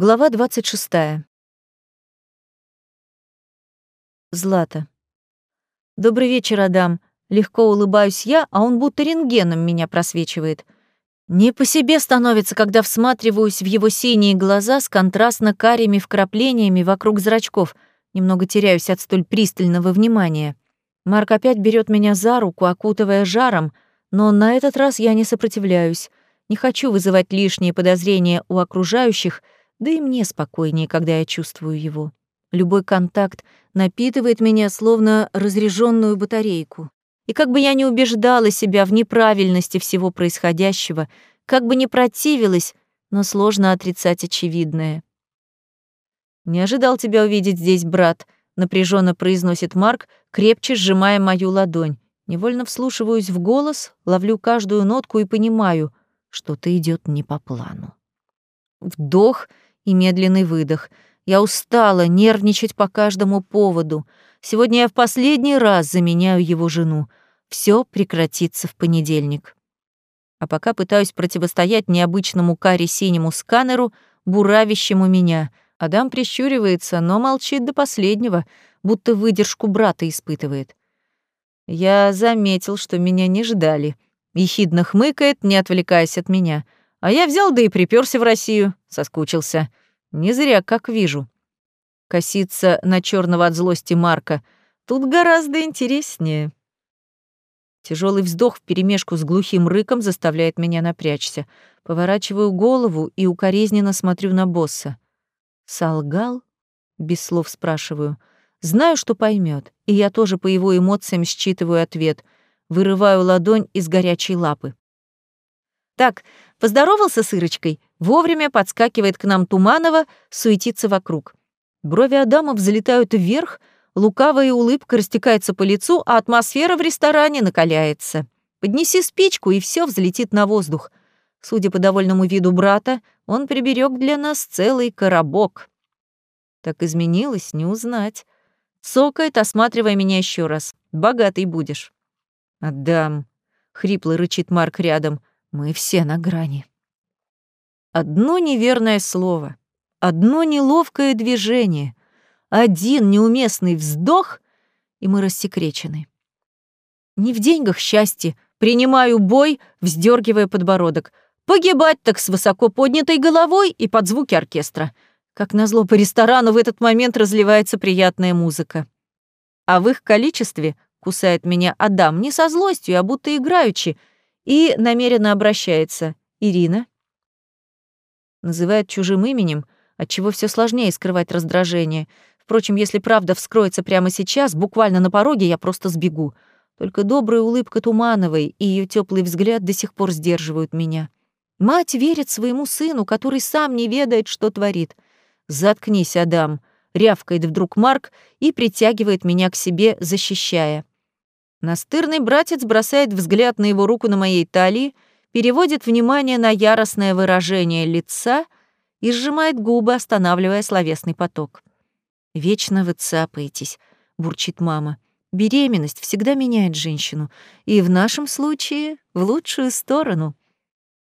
Глава 26. Злата. Добрый вечер, Адам. Легко улыбаюсь я, а он будто рентгеном меня просвечивает. Не по себе становится, когда всматриваюсь в его синие глаза с контрастно-карими вкраплениями вокруг зрачков. Немного теряюсь от столь пристального внимания. Марк опять берет меня за руку, окутывая жаром, но на этот раз я не сопротивляюсь. Не хочу вызывать лишние подозрения у окружающих — да и мне спокойнее, когда я чувствую его. Любой контакт напитывает меня словно разряженную батарейку. И как бы я ни убеждала себя в неправильности всего происходящего, как бы ни противилась, но сложно отрицать очевидное. «Не ожидал тебя увидеть здесь, брат», — напряженно произносит Марк, крепче сжимая мою ладонь. Невольно вслушиваюсь в голос, ловлю каждую нотку и понимаю, что-то идет не по плану. Вдох — и медленный выдох. Я устала нервничать по каждому поводу. Сегодня я в последний раз заменяю его жену. Все прекратится в понедельник. А пока пытаюсь противостоять необычному каре-синему сканеру, буравящему меня. Адам прищуривается, но молчит до последнего, будто выдержку брата испытывает. Я заметил, что меня не ждали. Ехидно хмыкает, не отвлекаясь от меня — а я взял да и приперся в Россию, соскучился. Не зря, как вижу. Коситься на черного от злости Марка. Тут гораздо интереснее. Тяжелый вздох вперемешку с глухим рыком заставляет меня напрячься. Поворачиваю голову и укоризненно смотрю на босса. «Солгал?» — без слов спрашиваю. Знаю, что поймет, и я тоже по его эмоциям считываю ответ. Вырываю ладонь из горячей лапы. «Так, Поздоровался с Ирочкой, вовремя подскакивает к нам Туманова, суетится вокруг. Брови Адама взлетают вверх, лукавая улыбка растекается по лицу, а атмосфера в ресторане накаляется. Поднеси спичку, и все взлетит на воздух. Судя по довольному виду брата, он приберег для нас целый коробок. Так изменилось, не узнать. Цокает, осматривая меня еще раз. Богатый будешь. «Отдам», — хрипло рычит Марк рядом. Мы все на грани. Одно неверное слово, одно неловкое движение, один неуместный вздох, и мы рассекречены. Не в деньгах счастье, принимаю бой, вздергивая подбородок. Погибать так с высоко поднятой головой и под звуки оркестра. Как назло по ресторану в этот момент разливается приятная музыка. А в их количестве кусает меня Адам не со злостью, а будто играючи, и намеренно обращается. «Ирина?» Называет чужим именем, отчего все сложнее скрывать раздражение. Впрочем, если правда вскроется прямо сейчас, буквально на пороге я просто сбегу. Только добрая улыбка Тумановой и ее теплый взгляд до сих пор сдерживают меня. Мать верит своему сыну, который сам не ведает, что творит. «Заткнись, Адам», — рявкает вдруг Марк и притягивает меня к себе, защищая. Настырный братец бросает взгляд на его руку на моей талии, переводит внимание на яростное выражение лица и сжимает губы, останавливая словесный поток. «Вечно вы цапаетесь», — бурчит мама. «Беременность всегда меняет женщину, и в нашем случае в лучшую сторону».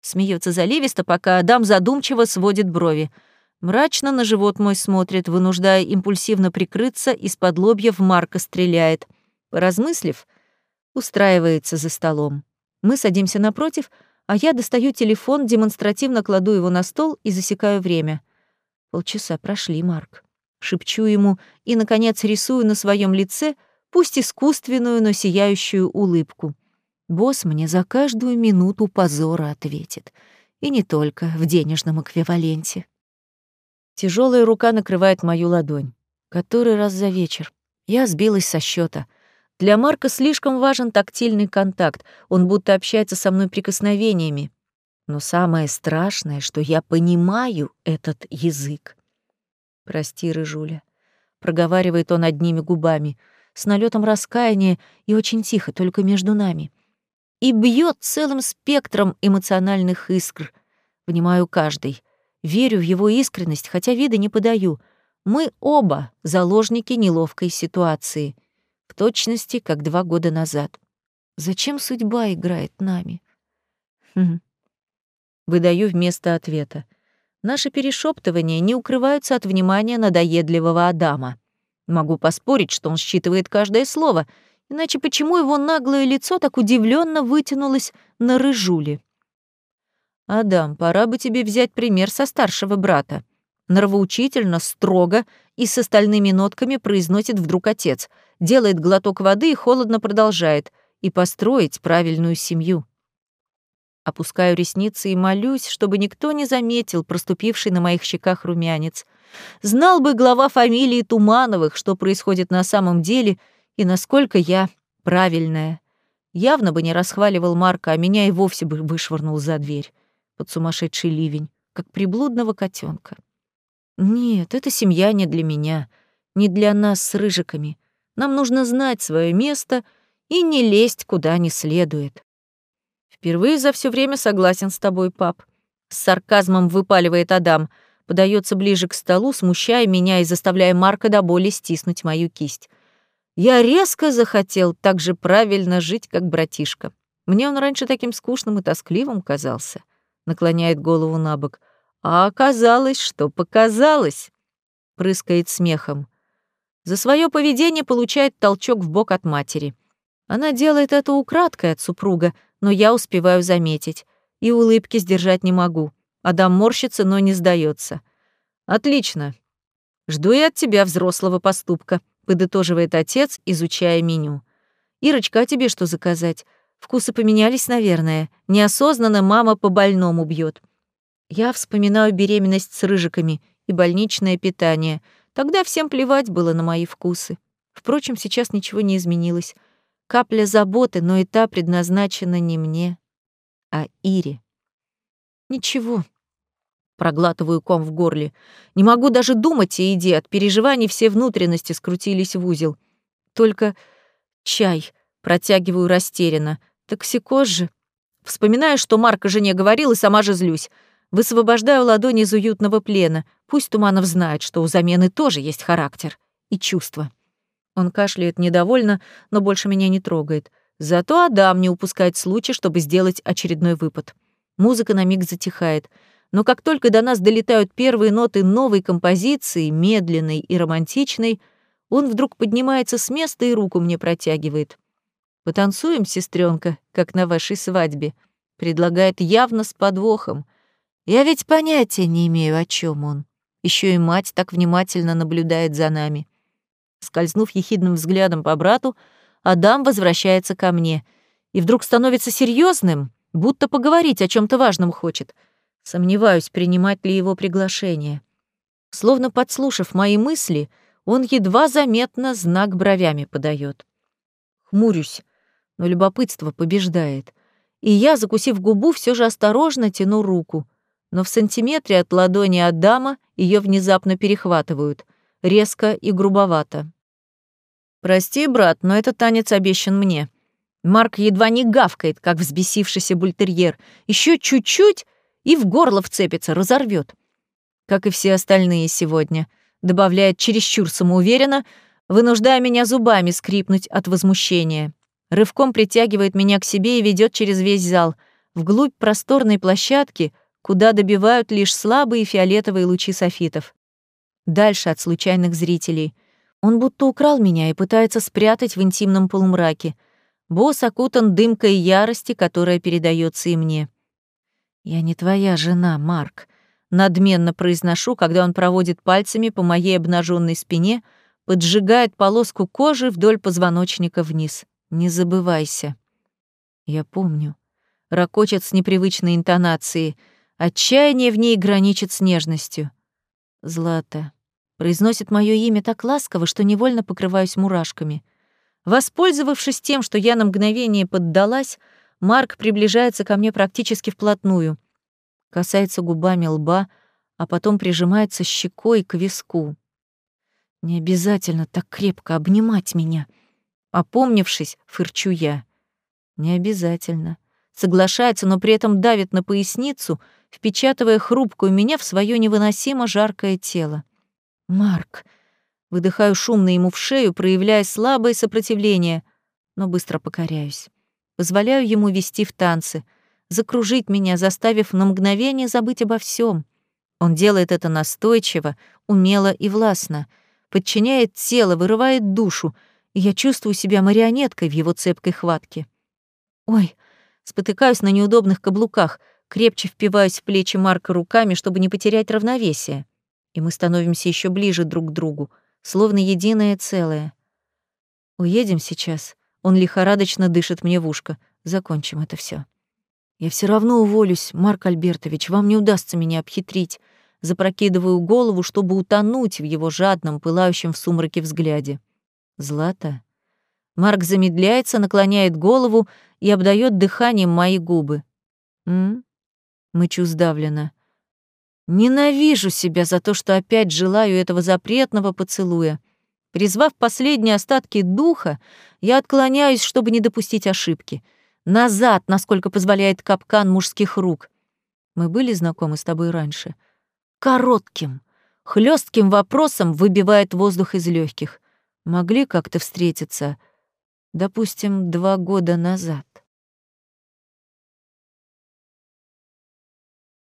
Смеется заливисто, пока Адам задумчиво сводит брови. Мрачно на живот мой смотрит, вынуждая импульсивно прикрыться, из-под лобья в Марка стреляет. Поразмыслив, устраивается за столом. Мы садимся напротив, а я достаю телефон, демонстративно кладу его на стол и засекаю время. Полчаса прошли, Марк. Шепчу ему и, наконец, рисую на своем лице, пусть искусственную, но сияющую улыбку. Босс мне за каждую минуту позора ответит. И не только в денежном эквиваленте. Тяжелая рука накрывает мою ладонь. Который раз за вечер. Я сбилась со счета — для Марка слишком важен тактильный контакт, он будто общается со мной прикосновениями. Но самое страшное, что я понимаю этот язык. «Прости, Рыжуля», — проговаривает он одними губами, с налетом раскаяния и очень тихо, только между нами. И бьет целым спектром эмоциональных искр. Внимаю каждый. Верю в его искренность, хотя вида не подаю. Мы оба заложники неловкой ситуации — в точности, как два года назад. Зачем судьба играет нами? Хм. Выдаю вместо ответа. Наши перешептывания не укрываются от внимания надоедливого Адама. Могу поспорить, что он считывает каждое слово, иначе почему его наглое лицо так удивленно вытянулось на рыжуле? «Адам, пора бы тебе взять пример со старшего брата», Нравоучительно, строго и с остальными нотками произносит вдруг отец, делает глоток воды и холодно продолжает «и построить правильную семью». Опускаю ресницы и молюсь, чтобы никто не заметил проступивший на моих щеках румянец. Знал бы глава фамилии Тумановых, что происходит на самом деле и насколько я правильная. Явно бы не расхваливал Марка, а меня и вовсе бы вышвырнул за дверь под сумасшедший ливень, как приблудного котенка. Нет, эта семья не для меня, не для нас с рыжиками. Нам нужно знать свое место и не лезть куда не следует. Впервые за все время согласен с тобой, пап. С сарказмом выпаливает Адам, подается ближе к столу, смущая меня и заставляя Марка до боли стиснуть мою кисть. Я резко захотел так же правильно жить, как братишка. Мне он раньше таким скучным и тоскливым казался. Наклоняет голову на бок. А оказалось, что показалось, прыскает смехом. За свое поведение получает толчок в бок от матери. Она делает это украдкой от супруга, но я успеваю заметить. И улыбки сдержать не могу. Адам морщится, но не сдается. Отлично. Жду и от тебя взрослого поступка, подытоживает отец, изучая меню. Ирочка, а тебе что заказать? Вкусы поменялись, наверное. Неосознанно мама по больному бьет. Я вспоминаю беременность с рыжиками и больничное питание. Тогда всем плевать было на мои вкусы. Впрочем, сейчас ничего не изменилось. Капля заботы, но и та предназначена не мне, а Ире. Ничего. Проглатываю ком в горле. Не могу даже думать о еде. От переживаний все внутренности скрутились в узел. Только чай. Протягиваю растерянно. Токсикоз же. Вспоминаю, что Марка жене говорил, и сама же злюсь. Высвобождаю ладони из уютного плена. Пусть Туманов знает, что у замены тоже есть характер и чувства. Он кашляет недовольно, но больше меня не трогает. Зато Адам не упускает случай, чтобы сделать очередной выпад. Музыка на миг затихает. Но как только до нас долетают первые ноты новой композиции, медленной и романтичной, он вдруг поднимается с места и руку мне протягивает. «Потанцуем, сестренка, как на вашей свадьбе», предлагает явно с подвохом — я ведь понятия не имею, о чем он. Еще и мать так внимательно наблюдает за нами. Скользнув ехидным взглядом по брату, Адам возвращается ко мне и вдруг становится серьезным, будто поговорить о чем то важном хочет. Сомневаюсь, принимать ли его приглашение. Словно подслушав мои мысли, он едва заметно знак бровями подает. Хмурюсь, но любопытство побеждает. И я, закусив губу, все же осторожно тяну руку — но в сантиметре от ладони Адама ее внезапно перехватывают, резко и грубовато. «Прости, брат, но этот танец обещан мне». Марк едва не гавкает, как взбесившийся бультерьер. Еще чуть-чуть и в горло вцепится, разорвет. Как и все остальные сегодня, добавляет чересчур самоуверенно, вынуждая меня зубами скрипнуть от возмущения. Рывком притягивает меня к себе и ведет через весь зал, вглубь просторной площадки — куда добивают лишь слабые фиолетовые лучи софитов. Дальше от случайных зрителей. Он будто украл меня и пытается спрятать в интимном полумраке. Босс окутан дымкой ярости, которая передается и мне. «Я не твоя жена, Марк», — надменно произношу, когда он проводит пальцами по моей обнаженной спине, поджигает полоску кожи вдоль позвоночника вниз. «Не забывайся». «Я помню». Рокочет с непривычной интонацией — Отчаяние в ней граничит с нежностью. Злата произносит мое имя так ласково, что невольно покрываюсь мурашками. Воспользовавшись тем, что я на мгновение поддалась, Марк приближается ко мне практически вплотную, касается губами лба, а потом прижимается щекой к виску. Не обязательно так крепко обнимать меня. Опомнившись, фырчу я. Не обязательно. Соглашается, но при этом давит на поясницу — впечатывая хрупкую меня в свое невыносимо жаркое тело. «Марк!» Выдыхаю шумно ему в шею, проявляя слабое сопротивление, но быстро покоряюсь. Позволяю ему вести в танцы, закружить меня, заставив на мгновение забыть обо всем. Он делает это настойчиво, умело и властно, подчиняет тело, вырывает душу, и я чувствую себя марионеткой в его цепкой хватке. Ой, спотыкаюсь на неудобных каблуках, крепче впиваюсь в плечи Марка руками, чтобы не потерять равновесие. И мы становимся еще ближе друг к другу, словно единое целое. Уедем сейчас. Он лихорадочно дышит мне в ушко. Закончим это все. Я все равно уволюсь, Марк Альбертович, вам не удастся меня обхитрить. Запрокидываю голову, чтобы утонуть в его жадном, пылающем в сумраке взгляде. Злата. Марк замедляется, наклоняет голову и обдает дыханием мои губы. М? Мычу сдавленно. Ненавижу себя за то, что опять желаю этого запретного поцелуя. Призвав последние остатки духа, я отклоняюсь, чтобы не допустить ошибки — Назад, насколько позволяет капкан мужских рук. Мы были знакомы с тобой раньше. Коротким, хлестким вопросом выбивает воздух из легких. Могли как-то встретиться, допустим, два года назад.